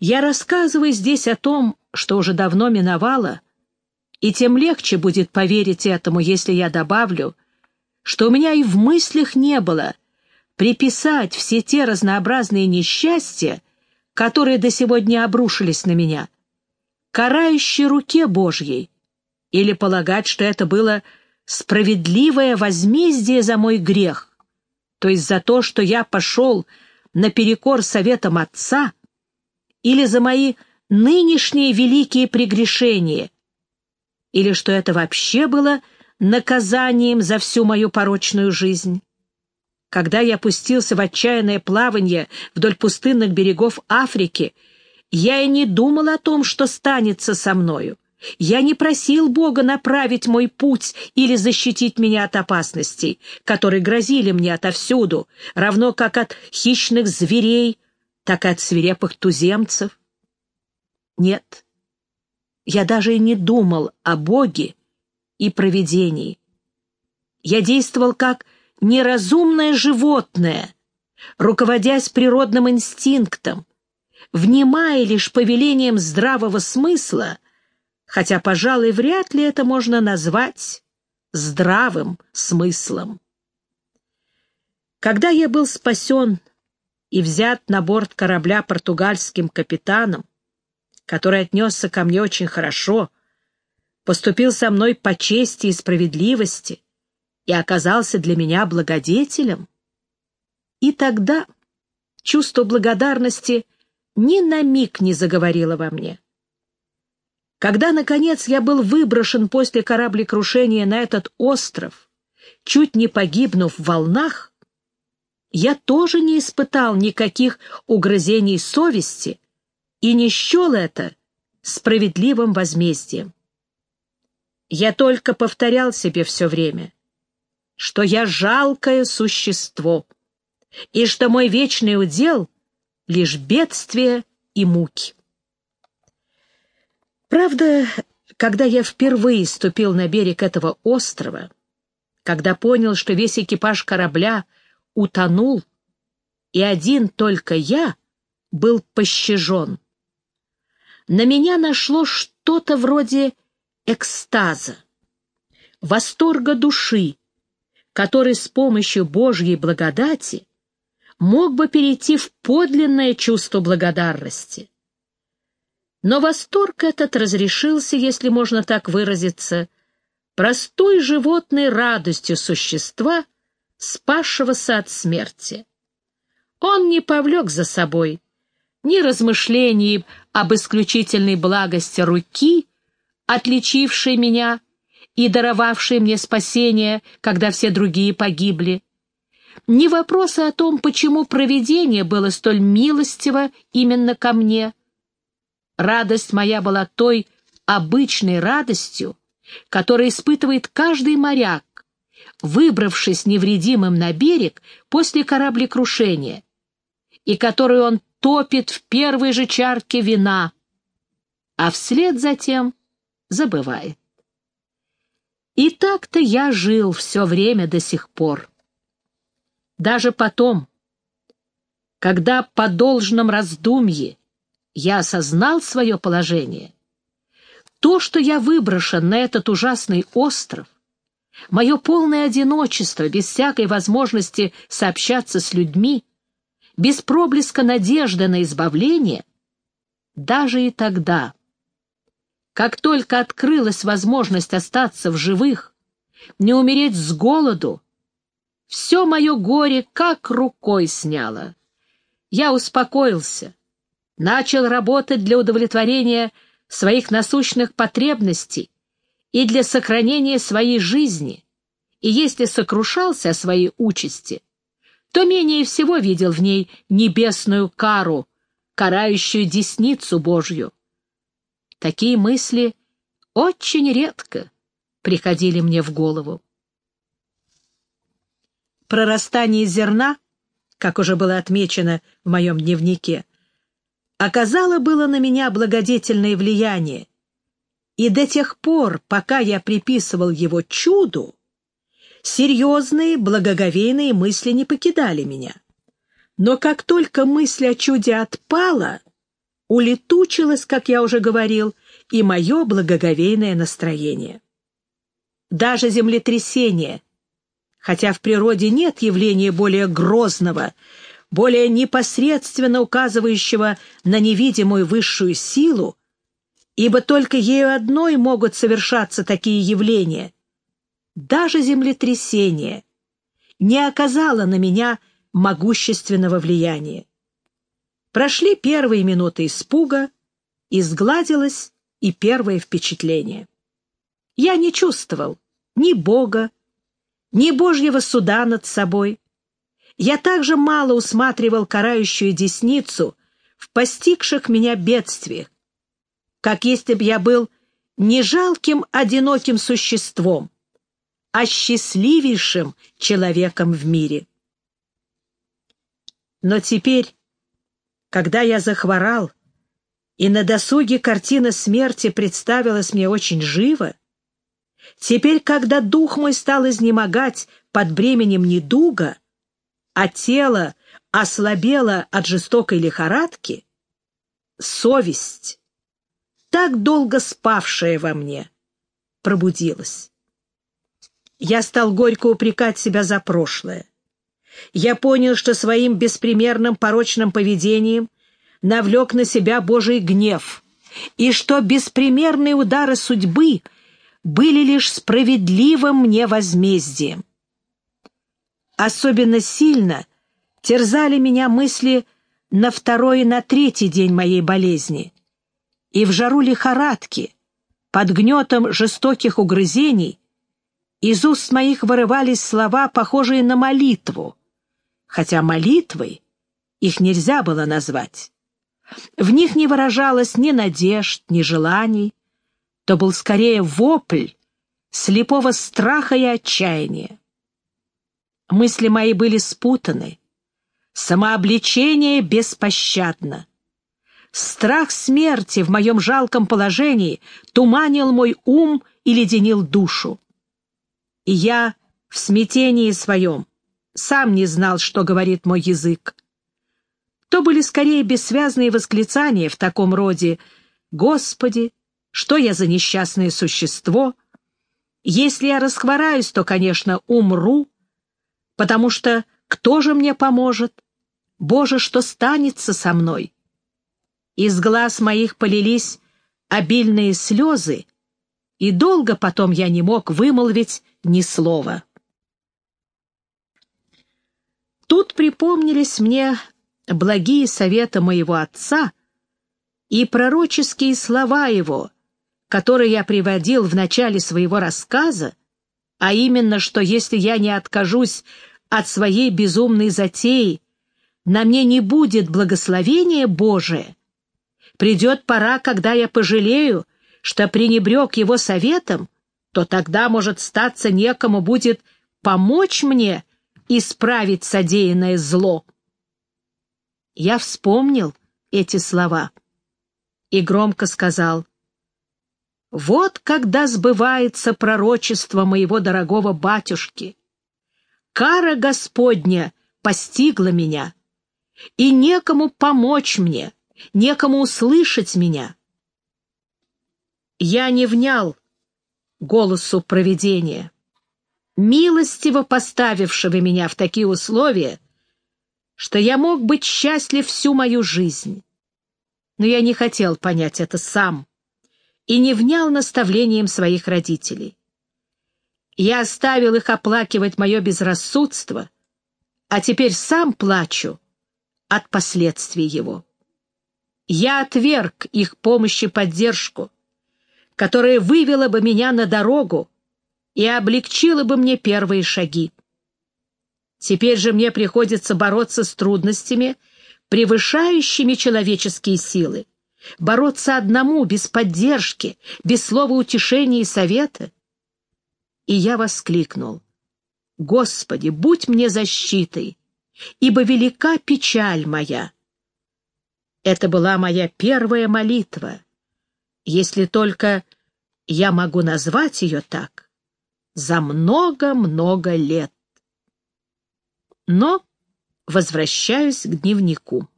Я рассказываю здесь о том, что уже давно миновало, и тем легче будет поверить этому, если я добавлю, что у меня и в мыслях не было приписать все те разнообразные несчастья, которые до сегодня обрушились на меня, карающей руке Божьей, или полагать, что это было справедливое возмездие за мой грех, то есть за то, что я пошел наперекор советам Отца, или за мои нынешние великие прегрешения, или что это вообще было наказанием за всю мою порочную жизнь. Когда я опустился в отчаянное плавание вдоль пустынных берегов Африки, я и не думал о том, что станется со мною. Я не просил Бога направить мой путь или защитить меня от опасностей, которые грозили мне отовсюду, равно как от хищных зверей, так и от свирепых туземцев. Нет, я даже и не думал о Боге и провидении. Я действовал как неразумное животное, руководясь природным инстинктом, внимая лишь повелением здравого смысла, хотя, пожалуй, вряд ли это можно назвать здравым смыслом. Когда я был спасен и взят на борт корабля португальским капитаном, который отнесся ко мне очень хорошо, поступил со мной по чести и справедливости и оказался для меня благодетелем, и тогда чувство благодарности ни на миг не заговорило во мне. Когда, наконец, я был выброшен после кораблекрушения на этот остров, чуть не погибнув в волнах, я тоже не испытал никаких угрызений совести и не счел это справедливым возмездием. Я только повторял себе все время, что я жалкое существо, и что мой вечный удел — лишь бедствие и муки. Правда, когда я впервые ступил на берег этого острова, когда понял, что весь экипаж корабля утонул, и один только я был пощажен, на меня нашло что-то вроде экстаза, восторга души, который с помощью Божьей благодати мог бы перейти в подлинное чувство благодарности. Но восторг этот разрешился, если можно так выразиться, простой животной радостью существа, спасшегося от смерти. Он не повлек за собой ни размышлений об исключительной благости руки, отличившей меня и даровавшей мне спасение, когда все другие погибли, ни вопроса о том, почему провидение было столь милостиво именно ко мне — Радость моя была той обычной радостью, которую испытывает каждый моряк, выбравшись невредимым на берег после кораблекрушения, и которую он топит в первой же чарке вина, а вслед затем забывает. И так-то я жил все время до сих пор. Даже потом, когда по должном раздумье я осознал свое положение. То, что я выброшен на этот ужасный остров, мое полное одиночество, без всякой возможности сообщаться с людьми, без проблеска надежды на избавление, даже и тогда, как только открылась возможность остаться в живых, не умереть с голоду, все мое горе как рукой сняло. Я успокоился, начал работать для удовлетворения своих насущных потребностей и для сохранения своей жизни, и если сокрушался о своей участи, то менее всего видел в ней небесную кару, карающую десницу Божью. Такие мысли очень редко приходили мне в голову. Прорастание зерна, как уже было отмечено в моем дневнике, оказало было на меня благодетельное влияние, и до тех пор, пока я приписывал его чуду, серьезные, благоговейные мысли не покидали меня. Но как только мысль о чуде отпала, улетучилось, как я уже говорил, и мое благоговейное настроение. Даже землетрясение, хотя в природе нет явления более грозного, более непосредственно указывающего на невидимую высшую силу, ибо только ею одной могут совершаться такие явления. Даже землетрясение не оказало на меня могущественного влияния. Прошли первые минуты испуга, и сгладилось и первое впечатление. Я не чувствовал ни Бога, ни Божьего суда над собой. Я также мало усматривал карающую десницу в постигших меня бедствиях, как если бы я был не жалким одиноким существом, а счастливейшим человеком в мире. Но теперь, когда я захворал, и на досуге картина смерти представилась мне очень живо, теперь, когда дух мой стал изнемогать под бременем недуга, а тело ослабело от жестокой лихорадки, совесть, так долго спавшая во мне, пробудилась. Я стал горько упрекать себя за прошлое. Я понял, что своим беспримерным порочным поведением навлек на себя Божий гнев, и что беспримерные удары судьбы были лишь справедливым мне возмездием. Особенно сильно терзали меня мысли на второй и на третий день моей болезни, и в жару лихорадки, под гнетом жестоких угрызений, из уст моих вырывались слова, похожие на молитву, хотя молитвой их нельзя было назвать. В них не выражалось ни надежд, ни желаний, то был скорее вопль слепого страха и отчаяния. Мысли мои были спутаны, самообличение беспощадно. Страх смерти в моем жалком положении туманил мой ум и леденил душу. И я в смятении своем сам не знал, что говорит мой язык. То были скорее бессвязные восклицания в таком роде «Господи, что я за несчастное существо? Если я расхвораюсь, то, конечно, умру, потому что кто же мне поможет? Боже, что станется со мной?» Из глаз моих полились обильные слезы, и долго потом я не мог вымолвить ни слова. Тут припомнились мне благие советы моего отца и пророческие слова его, которые я приводил в начале своего рассказа, а именно, что если я не откажусь от своей безумной затеи, на мне не будет благословения Божия, Придет пора, когда я пожалею, что пренебрег его советом, то тогда, может, статься некому будет помочь мне исправить содеянное зло. Я вспомнил эти слова и громко сказал, «Вот когда сбывается пророчество моего дорогого батюшки. Кара Господня постигла меня, и некому помочь мне» некому услышать меня. Я не внял голосу провидения, милостиво поставившего меня в такие условия, что я мог быть счастлив всю мою жизнь. Но я не хотел понять это сам и не внял наставлениям своих родителей. Я оставил их оплакивать мое безрассудство, а теперь сам плачу от последствий его. Я отверг их помощь и поддержку, которая вывела бы меня на дорогу и облегчила бы мне первые шаги. Теперь же мне приходится бороться с трудностями, превышающими человеческие силы, бороться одному, без поддержки, без слова утешения и совета. И я воскликнул, «Господи, будь мне защитой, ибо велика печаль моя». Это была моя первая молитва, если только я могу назвать ее так, за много-много лет. Но возвращаюсь к дневнику.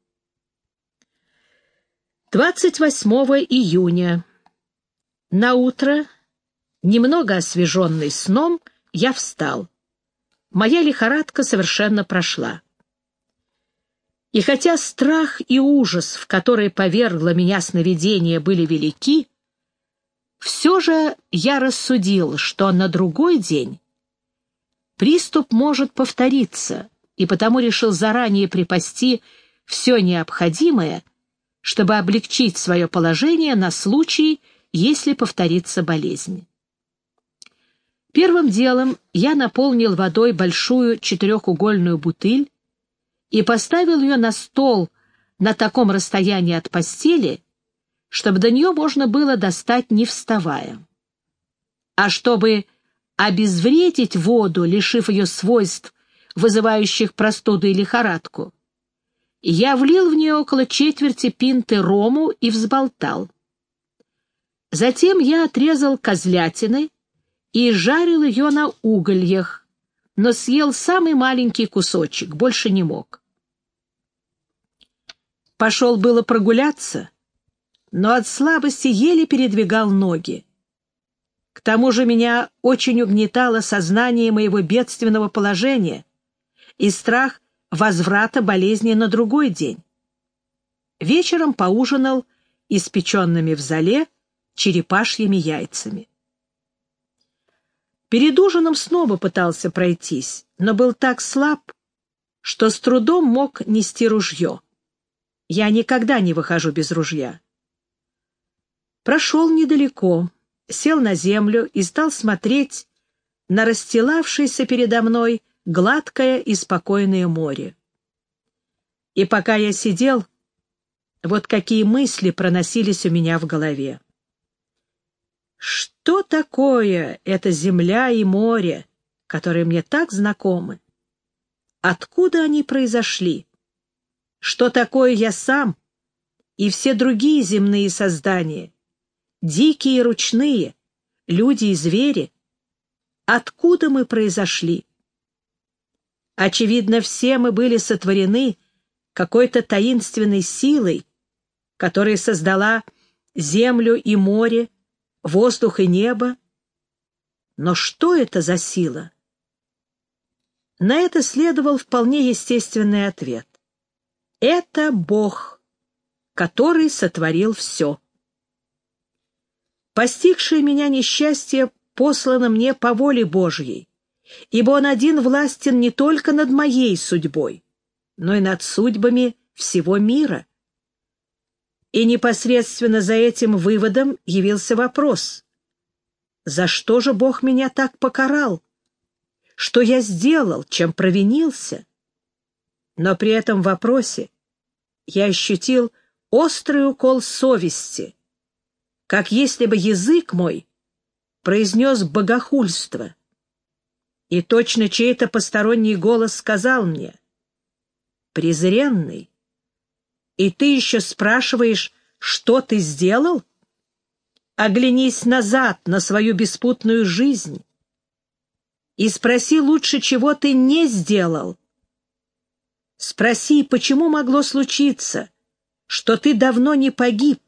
28 июня. На утро, немного освеженный сном, я встал. Моя лихорадка совершенно прошла. И хотя страх и ужас, в которые повергло меня сновидение, были велики, все же я рассудил, что на другой день приступ может повториться, и потому решил заранее припасти все необходимое, чтобы облегчить свое положение на случай, если повторится болезнь. Первым делом я наполнил водой большую четырехугольную бутыль и поставил ее на стол на таком расстоянии от постели, чтобы до нее можно было достать, не вставая. А чтобы обезвредить воду, лишив ее свойств, вызывающих простуду и лихорадку, я влил в нее около четверти пинты рому и взболтал. Затем я отрезал козлятины и жарил ее на угольях, но съел самый маленький кусочек, больше не мог. Пошел было прогуляться, но от слабости еле передвигал ноги. К тому же меня очень угнетало сознание моего бедственного положения и страх возврата болезни на другой день. Вечером поужинал испеченными в зале черепашьими яйцами. Перед ужином снова пытался пройтись, но был так слаб, что с трудом мог нести ружье. Я никогда не выхожу без ружья. Прошел недалеко, сел на землю и стал смотреть на расстилавшееся передо мной гладкое и спокойное море. И пока я сидел, вот какие мысли проносились у меня в голове. Что такое эта земля и море, которые мне так знакомы? Откуда они произошли? Что такое я сам и все другие земные создания, дикие и ручные, люди и звери? Откуда мы произошли? Очевидно, все мы были сотворены какой-то таинственной силой, которая создала землю и море, воздух и небо. Но что это за сила? На это следовал вполне естественный ответ. Это Бог, который сотворил все. Постигшее меня несчастье послано мне по воле Божьей, ибо Он один властен не только над моей судьбой, но и над судьбами всего мира. И непосредственно за этим выводом явился вопрос. За что же Бог меня так покарал? Что я сделал, чем провинился? Но при этом вопросе я ощутил острый укол совести, как если бы язык мой произнес богохульство — и точно чей-то посторонний голос сказал мне, «Презренный, и ты еще спрашиваешь, что ты сделал? Оглянись назад на свою беспутную жизнь и спроси лучше, чего ты не сделал. Спроси, почему могло случиться, что ты давно не погиб,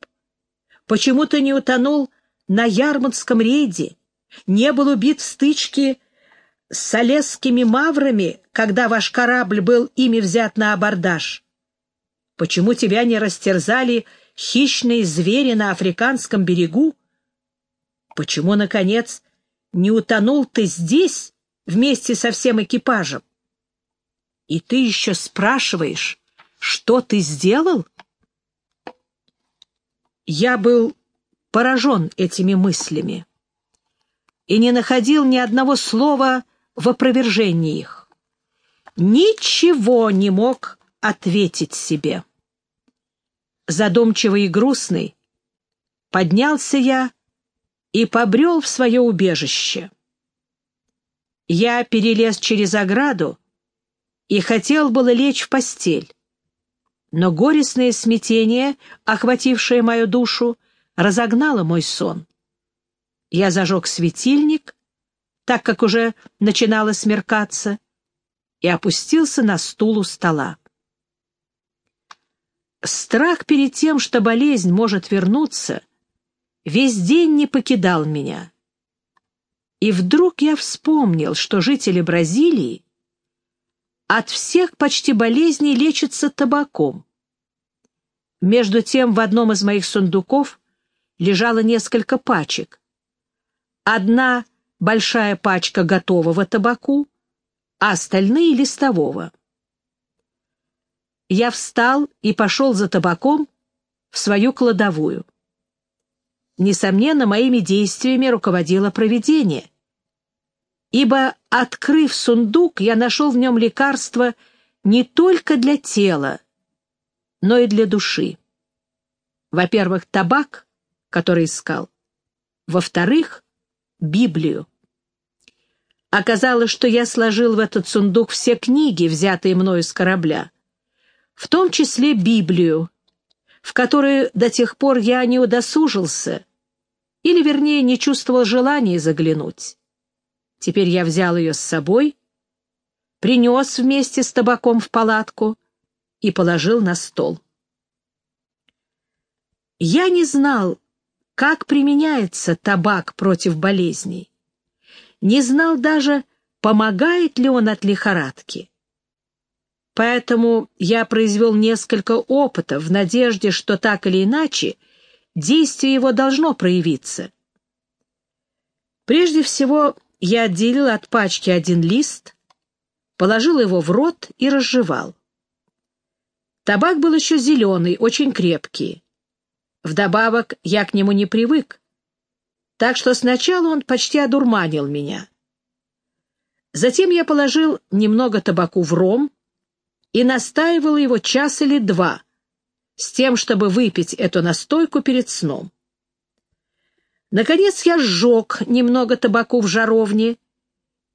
почему ты не утонул на Ярмутском рейде, не был убит в стычке с солесскими маврами, когда ваш корабль был ими взят на абордаж? Почему тебя не растерзали хищные звери на африканском берегу? Почему, наконец, не утонул ты здесь вместе со всем экипажем? И ты еще спрашиваешь, что ты сделал? Я был поражен этими мыслями и не находил ни одного слова в опровержении их. Ничего не мог ответить себе. Задумчивый и грустный, поднялся я и побрел в свое убежище. Я перелез через ограду и хотел было лечь в постель, но горестное смятение, охватившее мою душу, разогнало мой сон. Я зажег светильник так как уже начинало смеркаться, и опустился на стул у стола. Страх перед тем, что болезнь может вернуться, весь день не покидал меня. И вдруг я вспомнил, что жители Бразилии от всех почти болезней лечатся табаком. Между тем в одном из моих сундуков лежало несколько пачек. Одна большая пачка готового табаку, а остальные — листового. Я встал и пошел за табаком в свою кладовую. Несомненно, моими действиями руководило провидение, ибо, открыв сундук, я нашел в нем лекарство не только для тела, но и для души. Во-первых, табак, который искал. Во-вторых, Библию. Оказалось, что я сложил в этот сундук все книги, взятые мною с корабля, в том числе Библию, в которую до тех пор я не удосужился, или, вернее, не чувствовал желания заглянуть. Теперь я взял ее с собой, принес вместе с табаком в палатку и положил на стол. Я не знал, как применяется табак против болезней. Не знал даже, помогает ли он от лихорадки. Поэтому я произвел несколько опытов в надежде, что так или иначе действие его должно проявиться. Прежде всего, я отделил от пачки один лист, положил его в рот и разжевал. Табак был еще зеленый, очень крепкий. Вдобавок, я к нему не привык, так что сначала он почти одурманил меня. Затем я положил немного табаку в ром и настаивал его час или два, с тем, чтобы выпить эту настойку перед сном. Наконец я сжег немного табаку в жаровне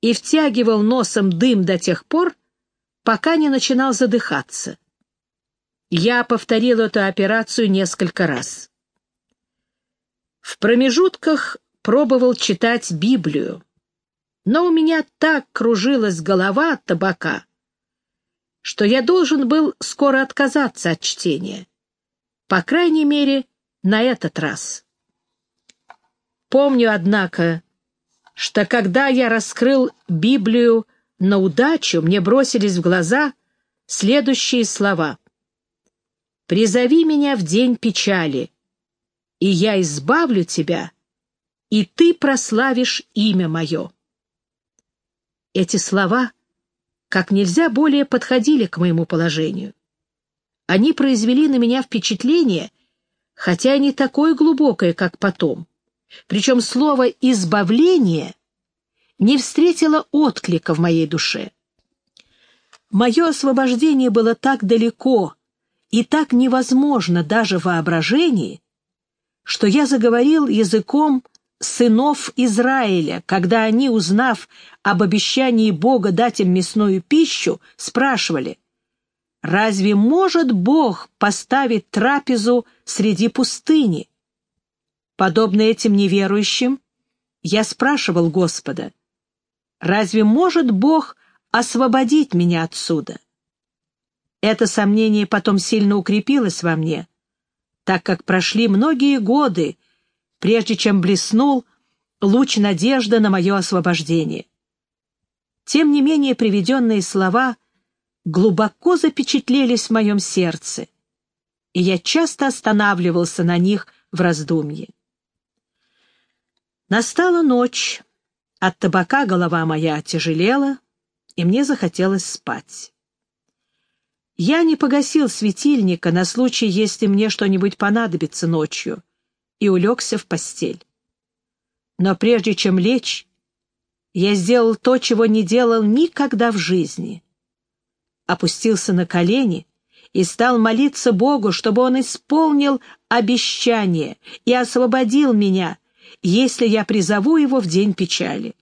и втягивал носом дым до тех пор, пока не начинал задыхаться. Я повторил эту операцию несколько раз. В промежутках пробовал читать Библию, но у меня так кружилась голова от табака, что я должен был скоро отказаться от чтения. По крайней мере, на этот раз. Помню, однако, что когда я раскрыл Библию на удачу, мне бросились в глаза следующие слова — Призови меня в день печали, и я избавлю тебя, и ты прославишь имя мое. Эти слова как нельзя более подходили к моему положению. Они произвели на меня впечатление, хотя и не такое глубокое, как потом. Причем слово «избавление» не встретило отклика в моей душе. Мое освобождение было так далеко и так невозможно даже в воображении, что я заговорил языком сынов Израиля, когда они, узнав об обещании Бога дать им мясную пищу, спрашивали, «Разве может Бог поставить трапезу среди пустыни?» Подобно этим неверующим, я спрашивал Господа, «Разве может Бог освободить меня отсюда?» Это сомнение потом сильно укрепилось во мне, так как прошли многие годы, прежде чем блеснул луч надежды на мое освобождение. Тем не менее приведенные слова глубоко запечатлелись в моем сердце, и я часто останавливался на них в раздумье. Настала ночь, от табака голова моя отяжелела, и мне захотелось спать. Я не погасил светильника на случай, если мне что-нибудь понадобится ночью, и улегся в постель. Но прежде чем лечь, я сделал то, чего не делал никогда в жизни. Опустился на колени и стал молиться Богу, чтобы Он исполнил обещание и освободил меня, если я призову Его в день печали.